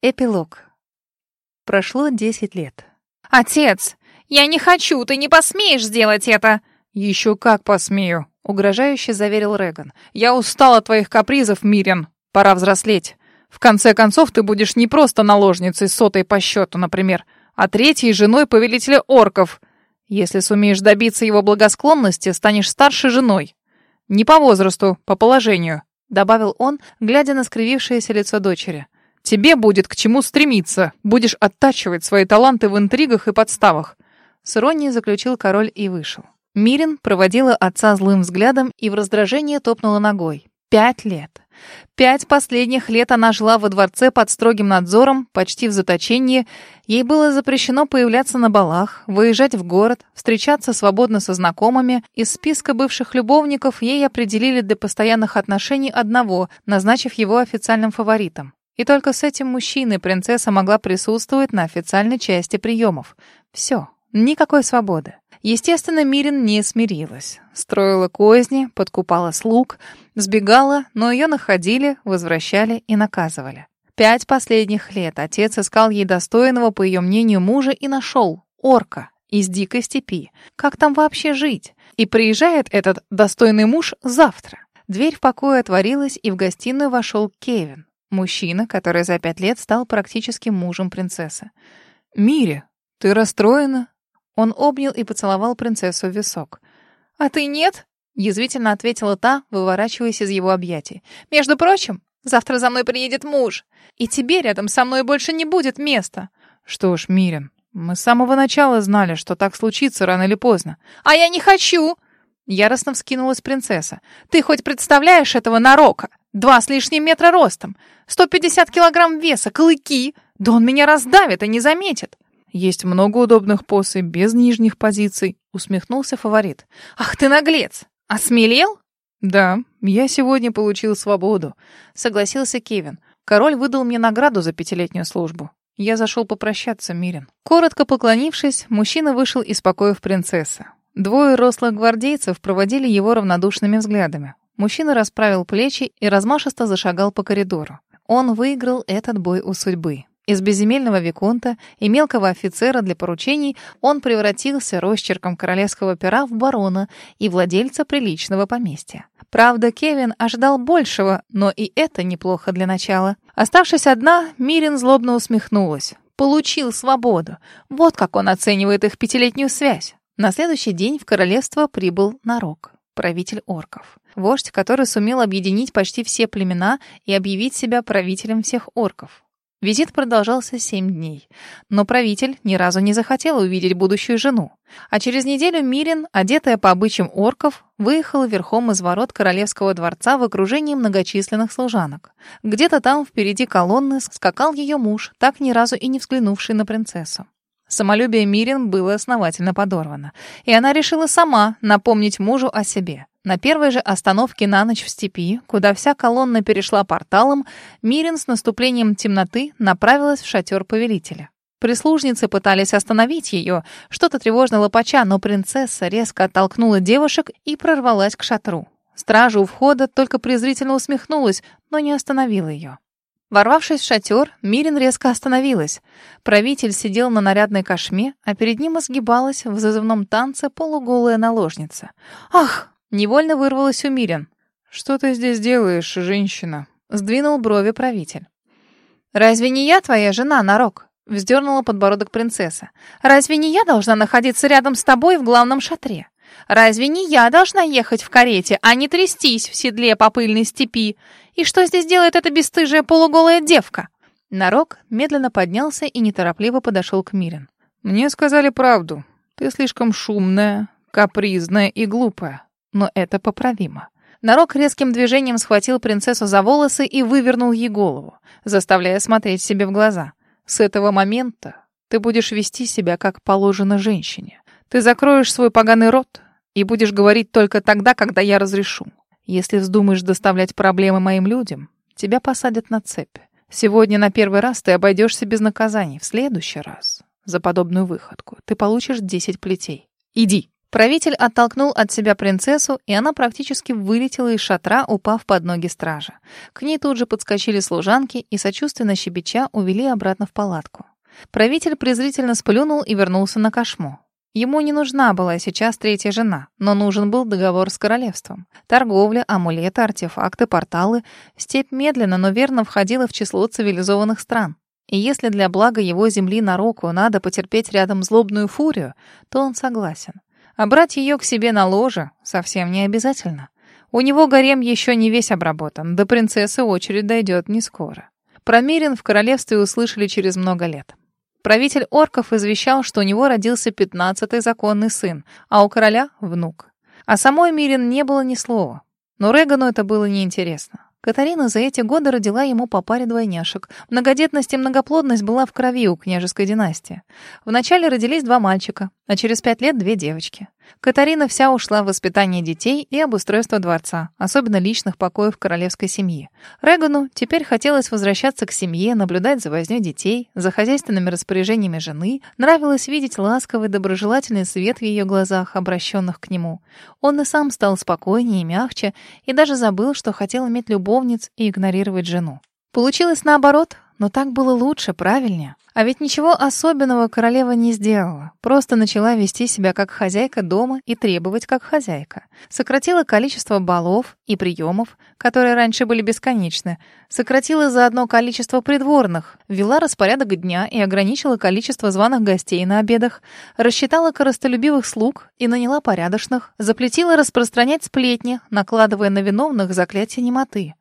Эпилог. Прошло десять лет. «Отец, я не хочу, ты не посмеешь сделать это!» «Еще как посмею», — угрожающе заверил Реган. «Я устал от твоих капризов, Мирен. Пора взрослеть. В конце концов, ты будешь не просто наложницей сотой по счету, например, а третьей женой повелителя орков. Если сумеешь добиться его благосклонности, станешь старшей женой. Не по возрасту, по положению», — добавил он, глядя на скривившееся лицо дочери. Тебе будет к чему стремиться. Будешь оттачивать свои таланты в интригах и подставах. С иронией заключил король и вышел. Мирин проводила отца злым взглядом и в раздражении топнула ногой. Пять лет. Пять последних лет она жила во дворце под строгим надзором, почти в заточении. Ей было запрещено появляться на балах, выезжать в город, встречаться свободно со знакомыми. Из списка бывших любовников ей определили для постоянных отношений одного, назначив его официальным фаворитом. И только с этим мужчиной принцесса могла присутствовать на официальной части приемов. Все, никакой свободы. Естественно, Мирин не смирилась. Строила козни, подкупала слуг, сбегала, но ее находили, возвращали и наказывали. Пять последних лет отец искал ей достойного, по ее мнению, мужа и нашел. Орка из дикой степи. Как там вообще жить? И приезжает этот достойный муж завтра. Дверь в покое отворилась, и в гостиную вошел Кевин. Мужчина, который за пять лет стал практически мужем принцессы. «Мире, ты расстроена?» Он обнял и поцеловал принцессу в висок. «А ты нет?» — язвительно ответила та, выворачиваясь из его объятий. «Между прочим, завтра за мной приедет муж, и тебе рядом со мной больше не будет места». «Что ж, Мирен, мы с самого начала знали, что так случится рано или поздно». «А я не хочу!» Яростно вскинулась принцесса. «Ты хоть представляешь этого нарока? Два с лишним метра ростом, 150 килограмм веса, клыки. Да он меня раздавит и не заметит. Есть много удобных поз и без нижних позиций, усмехнулся фаворит. Ах ты наглец! Осмелел? Да, я сегодня получил свободу, согласился Кевин. Король выдал мне награду за пятилетнюю службу. Я зашел попрощаться, Мирен. Коротко поклонившись, мужчина вышел из покоев принцессы. Двое рослых гвардейцев проводили его равнодушными взглядами. Мужчина расправил плечи и размашисто зашагал по коридору. Он выиграл этот бой у судьбы. Из безземельного виконта и мелкого офицера для поручений он превратился росчерком королевского пера в барона и владельца приличного поместья. Правда, Кевин ожидал большего, но и это неплохо для начала. Оставшись одна, Мирин злобно усмехнулась. Получил свободу. Вот как он оценивает их пятилетнюю связь. На следующий день в королевство прибыл Нарок правитель орков. Вождь, который сумел объединить почти все племена и объявить себя правителем всех орков. Визит продолжался семь дней, но правитель ни разу не захотел увидеть будущую жену. А через неделю Мирин, одетая по обычаям орков, выехала верхом из ворот королевского дворца в окружении многочисленных служанок. Где-то там впереди колонны скакал ее муж, так ни разу и не взглянувший на принцессу. Самолюбие Мирин было основательно подорвано, и она решила сама напомнить мужу о себе. На первой же остановке на ночь в степи, куда вся колонна перешла порталом, Мирин с наступлением темноты направилась в шатер повелителя. Прислужницы пытались остановить ее, что-то тревожно лопача, но принцесса резко оттолкнула девушек и прорвалась к шатру. Стража у входа только презрительно усмехнулась, но не остановила ее. Ворвавшись в шатер, Мирин резко остановилась. Правитель сидел на нарядной кошме, а перед ним изгибалась в зазывном танце полуголая наложница. «Ах!» — невольно вырвалась у Мирин. «Что ты здесь делаешь, женщина?» — сдвинул брови правитель. «Разве не я твоя жена, Нарок?» — вздернула подбородок принцесса. «Разве не я должна находиться рядом с тобой в главном шатре? Разве не я должна ехать в карете, а не трястись в седле по пыльной степи? И что здесь делает эта бесстыжая полуголая девка?» Нарок медленно поднялся и неторопливо подошел к Мирин. «Мне сказали правду. Ты слишком шумная, капризная и глупая. Но это поправимо». Нарок резким движением схватил принцессу за волосы и вывернул ей голову, заставляя смотреть себе в глаза. «С этого момента ты будешь вести себя, как положено женщине. Ты закроешь свой поганый рот и будешь говорить только тогда, когда я разрешу. Если вздумаешь доставлять проблемы моим людям, тебя посадят на цепь. Сегодня на первый раз ты обойдешься без наказаний. В следующий раз за подобную выходку ты получишь десять плетей. Иди!» Правитель оттолкнул от себя принцессу, и она практически вылетела из шатра, упав под ноги стража. К ней тут же подскочили служанки и, сочувственно щебеча, увели обратно в палатку. Правитель презрительно сплюнул и вернулся на кошму. Ему не нужна была сейчас третья жена, но нужен был договор с королевством. Торговля, амулеты, артефакты, порталы. Степь медленно, но верно входила в число цивилизованных стран. И если для блага его земли на руку надо потерпеть рядом злобную фурию, то он согласен. А брать ее к себе на ложе совсем не обязательно. У него гарем еще не весь обработан, до принцессы очередь дойдет не скоро. Про Мирин в королевстве услышали через много лет. Правитель орков извещал, что у него родился пятнадцатый законный сын, а у короля — внук. О самой Мирин не было ни слова. Но Регану это было неинтересно. Катарина за эти годы родила ему по паре двойняшек. Многодетность и многоплодность была в крови у княжеской династии. Вначале родились два мальчика, а через пять лет две девочки. Катарина вся ушла в воспитание детей и обустройство дворца, особенно личных покоев королевской семьи. Регану теперь хотелось возвращаться к семье, наблюдать за вознёй детей, за хозяйственными распоряжениями жены. Нравилось видеть ласковый, доброжелательный свет в ее глазах, обращенных к нему. Он и сам стал спокойнее и мягче, и даже забыл, что хотел иметь любовниц и игнорировать жену. Получилось наоборот, но так было лучше, правильнее. А ведь ничего особенного королева не сделала. Просто начала вести себя как хозяйка дома и требовать как хозяйка. Сократила количество балов и приемов, которые раньше были бесконечны. Сократила заодно количество придворных. Ввела распорядок дня и ограничила количество званых гостей на обедах. Рассчитала коростолюбивых слуг и наняла порядочных. Запретила распространять сплетни, накладывая на виновных заклятие немоты.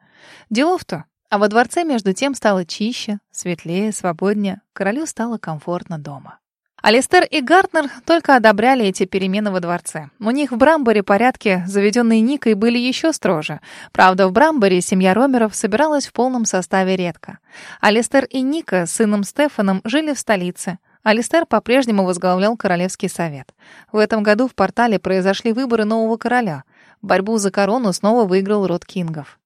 Делов-то а во дворце между тем стало чище, светлее, свободнее. Королю стало комфортно дома. Алистер и Гартнер только одобряли эти перемены во дворце. У них в Брамборе порядки, заведенные Никой, были еще строже. Правда, в Брамборе семья Ромеров собиралась в полном составе редко. Алистер и Ника с сыном Стефаном жили в столице. Алистер по-прежнему возглавлял Королевский совет. В этом году в портале произошли выборы нового короля. Борьбу за корону снова выиграл род Кингов.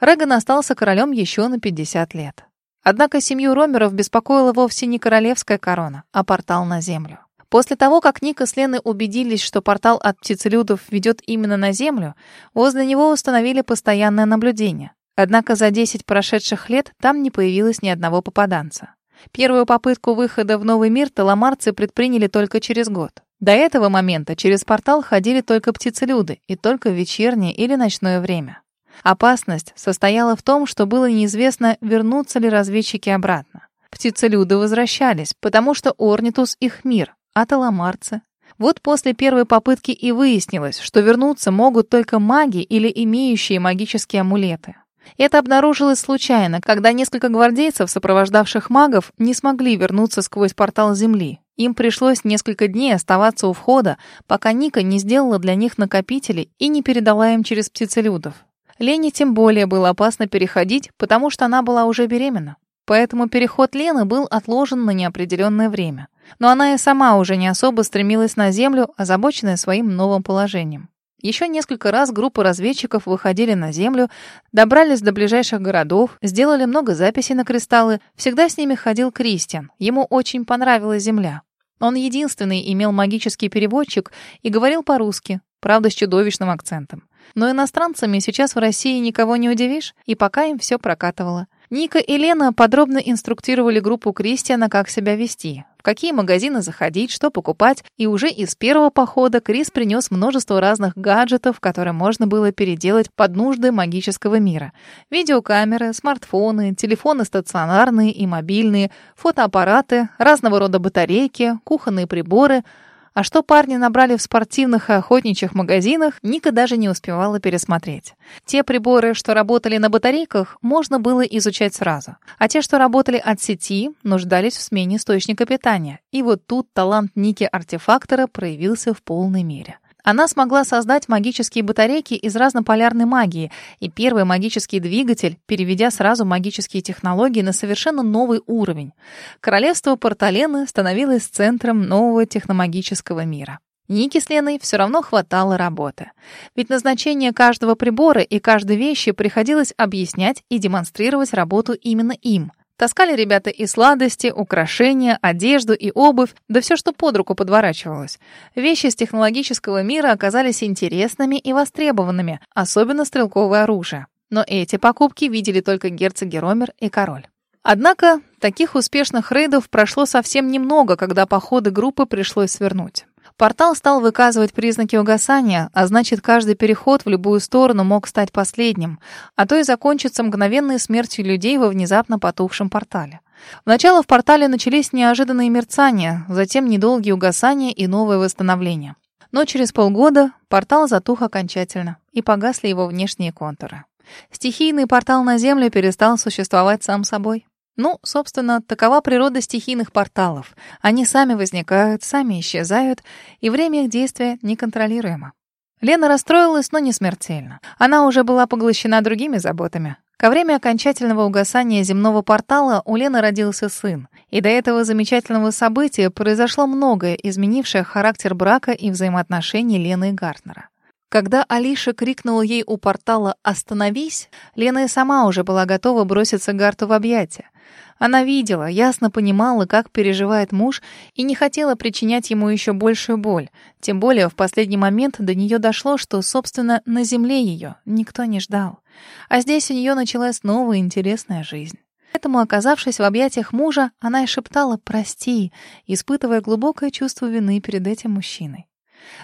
Реган остался королем еще на 50 лет. Однако семью Ромеров беспокоила вовсе не королевская корона, а портал на землю. После того, как Ника с Леной убедились, что портал от птицелюдов ведет именно на землю, возле него установили постоянное наблюдение. Однако за 10 прошедших лет там не появилось ни одного попаданца. Первую попытку выхода в новый мир таламарцы предприняли только через год. До этого момента через портал ходили только птицелюды и только в вечернее или ночное время. Опасность состояла в том, что было неизвестно, вернутся ли разведчики обратно. Птицелюды возвращались, потому что Орнитус — их мир, а таламарцы вот после первой попытки и выяснилось, что вернуться могут только маги или имеющие магические амулеты. Это обнаружилось случайно, когда несколько гвардейцев, сопровождавших магов, не смогли вернуться сквозь портал Земли. Им пришлось несколько дней оставаться у входа, пока Ника не сделала для них накопители и не передала им через птицелюдов. Лене тем более было опасно переходить, потому что она была уже беременна. Поэтому переход Лены был отложен на неопределенное время. Но она и сама уже не особо стремилась на Землю, озабоченная своим новым положением. Еще несколько раз группы разведчиков выходили на Землю, добрались до ближайших городов, сделали много записей на кристаллы. Всегда с ними ходил Кристиан. Ему очень понравилась Земля. Он единственный имел магический переводчик и говорил по-русски, правда, с чудовищным акцентом. Но иностранцами сейчас в России никого не удивишь, и пока им все прокатывало. Ника и Лена подробно инструктировали группу Кристиана, как себя вести, в какие магазины заходить, что покупать, и уже из первого похода Крис принес множество разных гаджетов, которые можно было переделать под нужды магического мира. Видеокамеры, смартфоны, телефоны стационарные и мобильные, фотоаппараты, разного рода батарейки, кухонные приборы — а что парни набрали в спортивных и охотничьих магазинах, Ника даже не успевала пересмотреть. Те приборы, что работали на батарейках, можно было изучать сразу. А те, что работали от сети, нуждались в смене источника питания. И вот тут талант Ники-артефактора проявился в полной мере. Она смогла создать магические батарейки из разнополярной магии и первый магический двигатель, переведя сразу магические технологии на совершенно новый уровень. Королевство Порталены становилось центром нового техномагического мира. Нике с Леной все равно хватало работы. Ведь назначение каждого прибора и каждой вещи приходилось объяснять и демонстрировать работу именно им. Таскали ребята и сладости, украшения, одежду и обувь, да все, что под руку подворачивалось. Вещи с технологического мира оказались интересными и востребованными, особенно стрелковое оружие. Но эти покупки видели только герцог Геромер и король. Однако таких успешных рейдов прошло совсем немного, когда походы группы пришлось свернуть. Портал стал выказывать признаки угасания, а значит, каждый переход в любую сторону мог стать последним, а то и закончиться мгновенной смертью людей во внезапно потухшем портале. Вначале в портале начались неожиданные мерцания, затем недолгие угасания и новое восстановление. Но через полгода портал затух окончательно, и погасли его внешние контуры. Стихийный портал на Землю перестал существовать сам собой. Ну, собственно, такова природа стихийных порталов. Они сами возникают, сами исчезают, и время их действия неконтролируемо. Лена расстроилась, но не смертельно. Она уже была поглощена другими заботами. Ко времени окончательного угасания земного портала у Лены родился сын. И до этого замечательного события произошло многое, изменившее характер брака и взаимоотношений Лены и Гартнера. Когда Алиша крикнула ей у портала «Остановись!», Лена и сама уже была готова броситься Гарту в объятия. Она видела, ясно понимала, как переживает муж, и не хотела причинять ему еще большую боль. Тем более в последний момент до нее дошло, что, собственно, на земле ее никто не ждал. А здесь у нее началась новая интересная жизнь. Поэтому, оказавшись в объятиях мужа, она и шептала «прости», испытывая глубокое чувство вины перед этим мужчиной.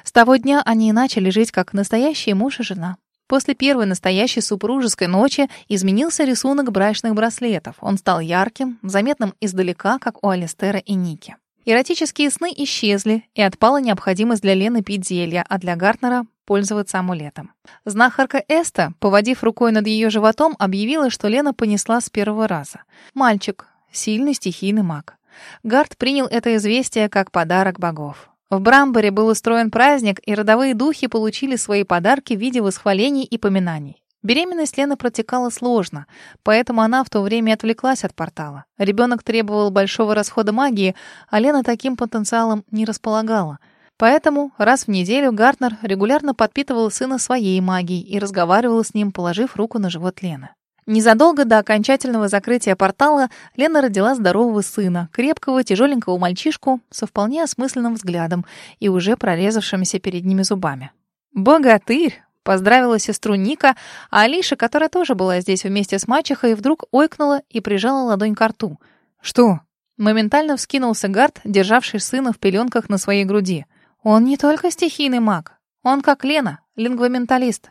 С того дня они и начали жить как настоящие муж и жена. После первой настоящей супружеской ночи изменился рисунок брачных браслетов. Он стал ярким, заметным издалека, как у Алистера и Ники. Эротические сны исчезли, и отпала необходимость для Лены пить зелья, а для Гартнера — пользоваться амулетом. Знахарка Эста, поводив рукой над ее животом, объявила, что Лена понесла с первого раза. Мальчик, сильный стихийный маг. Гарт принял это известие как подарок богов. В Брамборе был устроен праздник, и родовые духи получили свои подарки в виде восхвалений и поминаний. Беременность Лены протекала сложно, поэтому она в то время отвлеклась от портала. Ребенок требовал большого расхода магии, а Лена таким потенциалом не располагала. Поэтому раз в неделю Гартнер регулярно подпитывал сына своей магией и разговаривал с ним, положив руку на живот Лены. Незадолго до окончательного закрытия портала Лена родила здорового сына, крепкого, тяжеленького мальчишку со вполне осмысленным взглядом и уже прорезавшимися перед ними зубами. «Богатырь!» — поздравила сестру Ника, а Алиша, которая тоже была здесь вместе с мачехой, вдруг ойкнула и прижала ладонь к рту. «Что?» Моментально вскинулся Гард, державший сына в пеленках на своей груди. «Он не только стихийный маг. Он, как Лена, лингвоменталист».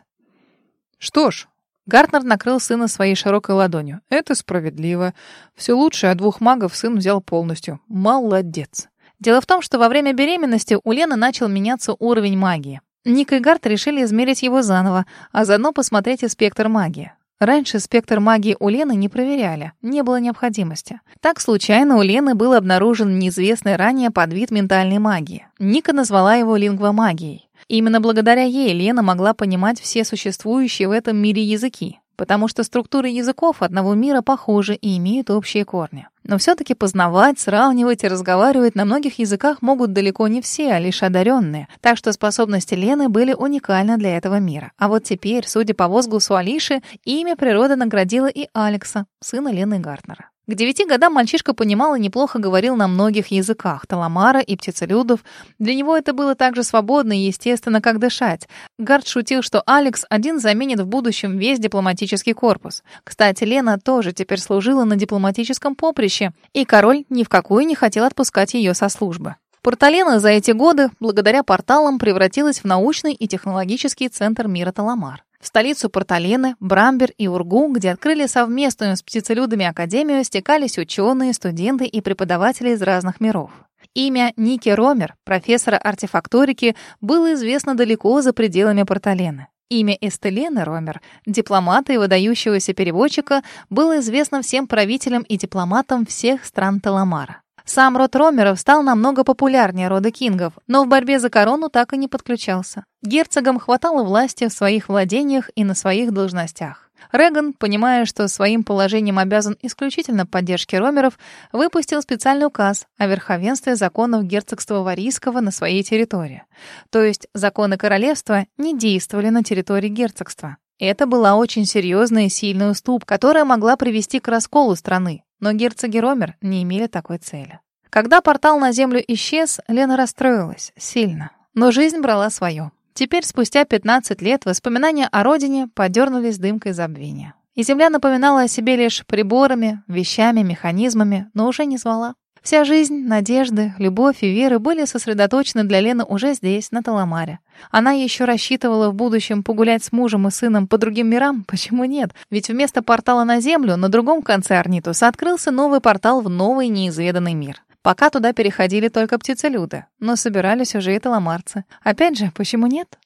«Что ж, Гартнер накрыл сына своей широкой ладонью. «Это справедливо. Все лучшее от двух магов сын взял полностью. Молодец». Дело в том, что во время беременности у Лены начал меняться уровень магии. Ник и Гарт решили измерить его заново, а заодно посмотреть и спектр магии. Раньше спектр магии у Лены не проверяли, не было необходимости. Так случайно у Лены был обнаружен неизвестный ранее подвид ментальной магии. Ника назвала его лингвомагией. Именно благодаря ей Лена могла понимать все существующие в этом мире языки, потому что структуры языков одного мира похожи и имеют общие корни. Но все-таки познавать, сравнивать и разговаривать на многих языках могут далеко не все, а лишь одаренные. Так что способности Лены были уникальны для этого мира. А вот теперь, судя по возгласу Алиши, имя природа наградила и Алекса, сына Лены Гартнера. К девяти годам мальчишка понимал и неплохо говорил на многих языках, таламара и птицелюдов. Для него это было так же свободно и естественно, как дышать. Гард шутил, что Алекс один заменит в будущем весь дипломатический корпус. Кстати, Лена тоже теперь служила на дипломатическом поприще, и король ни в какую не хотел отпускать ее со службы. Порталена за эти годы, благодаря порталам, превратилась в научный и технологический центр мира Таламар. В столицу Порталены, Брамбер и Ургу, где открыли совместную с птицелюдами академию, стекались ученые, студенты и преподаватели из разных миров. Имя Ники Ромер, профессора артефакторики, было известно далеко за пределами Порталены. Имя Эстелены Ромер, дипломата и выдающегося переводчика, было известно всем правителям и дипломатам всех стран Таламара. Сам род Ромеров стал намного популярнее рода Кингов, но в борьбе за корону так и не подключался. Герцогам хватало власти в своих владениях и на своих должностях. Реган, понимая, что своим положением обязан исключительно поддержке Ромеров, выпустил специальный указ о верховенстве законов герцогства Варийского на своей территории. То есть законы королевства не действовали на территории герцогства. Это была очень серьезная и сильная уступ, которая могла привести к расколу страны. Но герцоги Ромер не имели такой цели. Когда портал на Землю исчез, Лена расстроилась. Сильно. Но жизнь брала свое. Теперь, спустя 15 лет, воспоминания о родине подернулись дымкой забвения. И Земля напоминала о себе лишь приборами, вещами, механизмами, но уже не звала. Вся жизнь, надежды, любовь и вера были сосредоточены для Лены уже здесь, на Таламаре. Она еще рассчитывала в будущем погулять с мужем и сыном по другим мирам. Почему нет? Ведь вместо портала на Землю на другом конце Арнитуса открылся новый портал в новый неизведанный мир. Пока туда переходили только птицелюды, но собирались уже и таламарцы. Опять же, почему нет?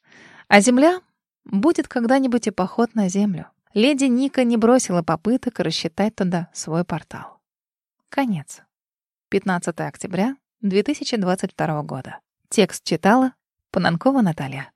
А Земля? Будет когда-нибудь и поход на Землю. Леди Ника не бросила попыток рассчитать туда свой портал. Конец. 15 октября 2022 года. Текст читала Пананкова Наталья.